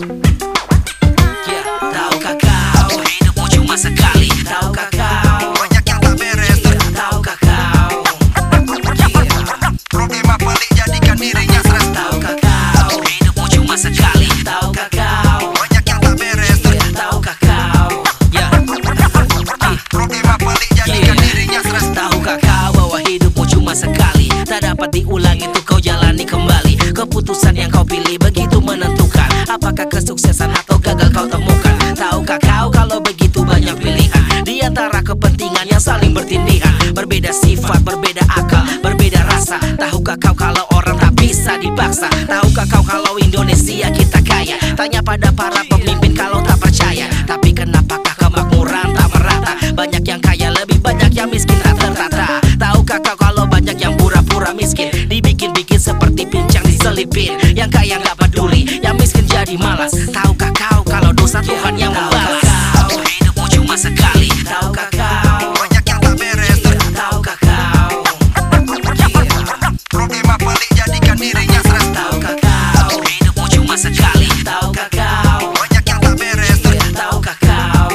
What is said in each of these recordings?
Peace. Apakah kesuksesan atau gagal kau temukan? Tahukah kau kalau begitu banyak pilihan? Di antara kepentingan yang saling bertindihan Berbeda sifat, berbeda akal, berbeda rasa. Tahukah kau kalau orang tak bisa dipaksa? Tahukah kau kalau Indonesia kita kaya? Tanya pada para pemimpin kalau malas Tahukah kau kalau dosa Tuhan yang membalas? Hidupmu cuma sekali. Tahukah kau? Banyak yang tak beres. Tahukah kau? Problema pelik jadikan dirinya stres. Tahukah kau? Hidupmu cuma sekali. Tahukah kau? Banyak yang tak beres. Tahukah kau?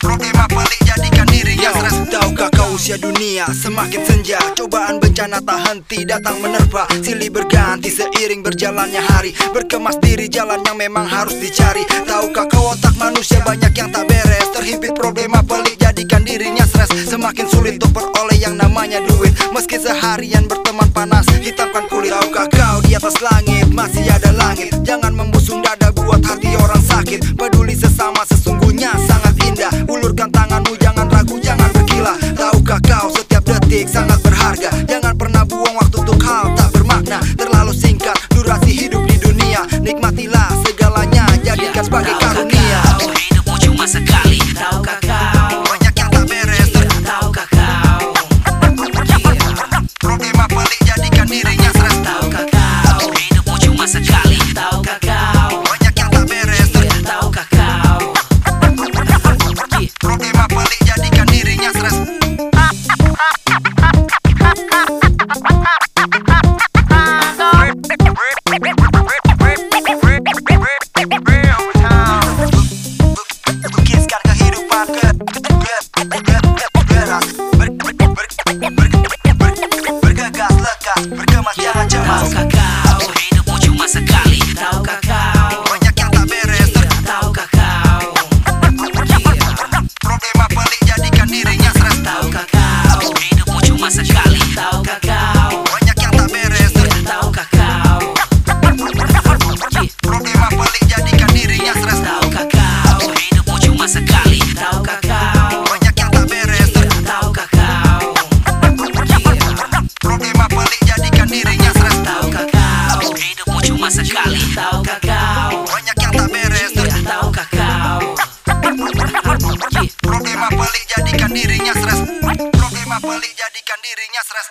Problema pelik jadikan dirinya stres. Tahukah kau usia dunia semakin senja? Cobaan bencana tak henti datang menerpa. Silih berganti seiring berjalannya hari. Berkemas diri jalan yang memang harus dicari. Tahukah kau otak manusia banyak yang tak beres? Terhimpit problema pelik jadikan dirinya stres. Semakin sulit untuk peroleh yang namanya duit. Meski seharian berteman panas hitamkan kulit. Tahukah kau di atas langit masih ada langit? Jangan membusung segalanya jadikan sebagai Tahukah karunia kau Hidupmu cuma sekali Bergegas lekas Berkemas jangan cemas kau Hidupmu cuma sekali Pelik jadikan dirinya stres